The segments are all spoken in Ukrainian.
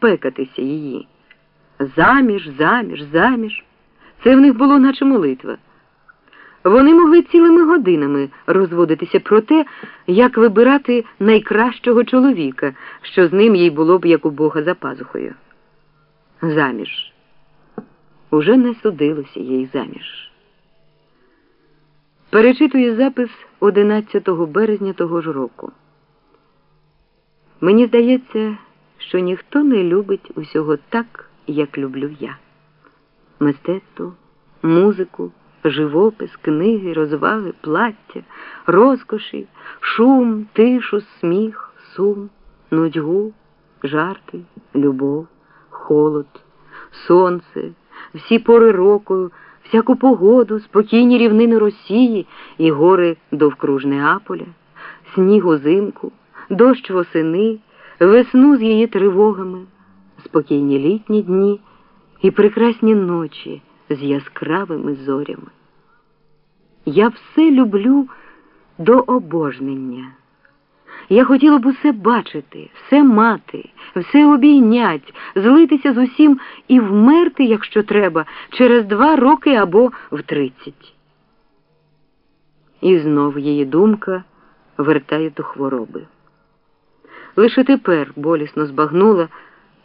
пекатися її. Заміж, заміж, заміж. Це в них було наче молитва. Вони могли цілими годинами розводитися про те, як вибирати найкращого чоловіка, що з ним їй було б як у Бога за пазухою. Заміж. Уже не судилося їй заміж. Перечитую запис 11 березня того ж року. Мені здається, що ніхто не любить усього так, як люблю я. Мистецтво, музику, живопис, книги, розваги, плаття, розкоші, шум, тишу, сміх, сум, нудьгу, жарти, любов, холод, сонце, всі пори року, всяку погоду, спокійні рівнини Росії і гори довкруж Неаполя, сніг узимку, дощ восени, весну з її тривогами, спокійні літні дні і прекрасні ночі з яскравими зорями. Я все люблю до обожнення. Я хотіла б усе бачити, все мати, все обійнять, злитися з усім і вмерти, якщо треба, через два роки або в тридцять. І знов її думка вертає до хвороби. Лише тепер болісно збагнула,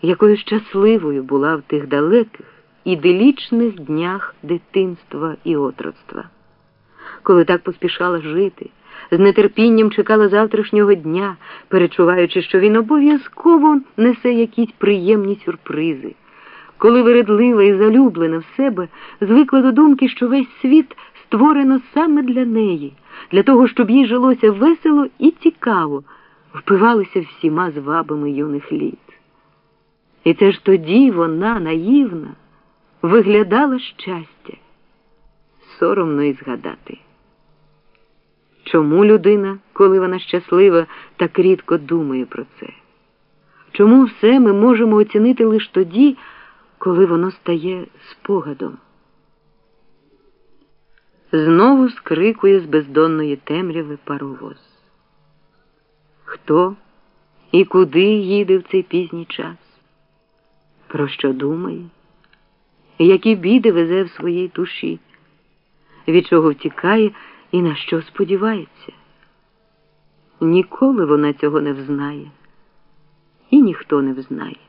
якою щасливою була в тих далеких, іделічних днях дитинства і отроцтва, коли так поспішала жити, з нетерпінням чекала завтрашнього дня, перечуваючи, що він обов'язково несе якісь приємні сюрпризи, коли вередлива і залюблена в себе звикла до думки, що весь світ створено саме для неї, для того, щоб їй жилося весело і цікаво, впивалися всіма звабами юних літ. І це ж тоді вона, наївна, виглядала щастя. Соромно і згадати. Чому людина, коли вона щаслива, так рідко думає про це? Чому все ми можемо оцінити лише тоді, коли воно стає спогадом? Знову скрикує з бездонної темряви паровоз. Хто і куди їде в цей пізній час? Про що думає? Які біди везе в своїй душі, від чого втікає і на що сподівається? Ніколи вона цього не взнає, і ніхто не взнає.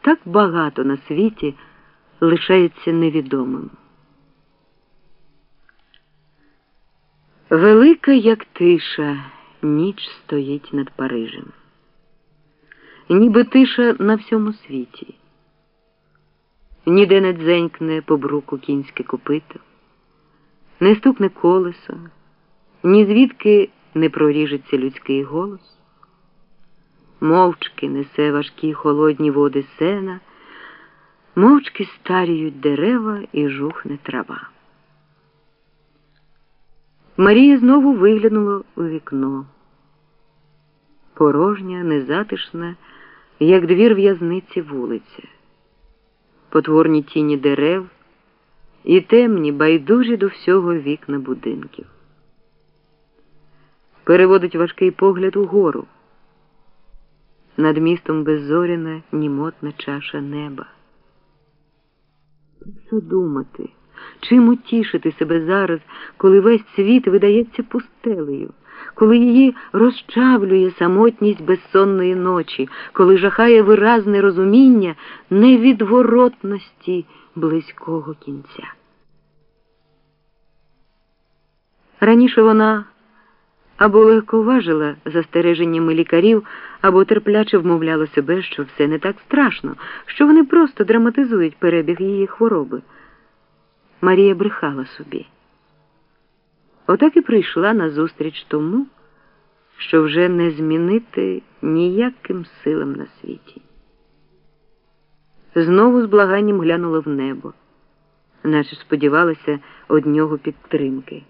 Так багато на світі лишається невідомим. Велика, як тиша, ніч стоїть над Парижем, ніби тиша на всьому світі. Ніде не дзенькне по бруку кінське копито, не стукне колесо, ні звідки не проріжеться людський голос, мовчки несе важкі холодні води сена, мовчки старіють дерева і жухне трава. Марія знову виглянула у вікно. Порожня, незатишна, як двір в'язниці вулиця, потворні тіні дерев і темні, байдужі до всього вікна будинків. Переводить важкий погляд угору. Над містом беззоряна, німотна чаша неба. Що думати? Чим утішити себе зараз, коли весь світ видається пустелею, коли її розчавлює самотність безсонної ночі, коли жахає виразне розуміння невідворотності близького кінця? Раніше вона або легковажила застереженнями лікарів, або терпляче вмовляла себе, що все не так страшно, що вони просто драматизують перебіг її хвороби. Марія брехала собі. Отак і прийшла назустріч тому, що вже не змінити ніяким силам на світі. Знову з благанням глянула в небо, наче сподівалася од нього підтримки.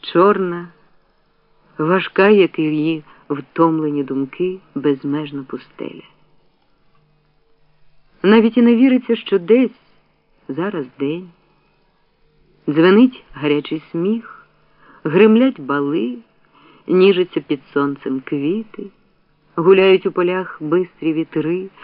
Чорна, важка, як і її втомлені думки, безмежна пустеля. Навіть і не віриться, що десь зараз день. Дзвенить гарячий сміх, гремлять бали, ніжаться під сонцем квіти, Гуляють у полях бистрі вітри.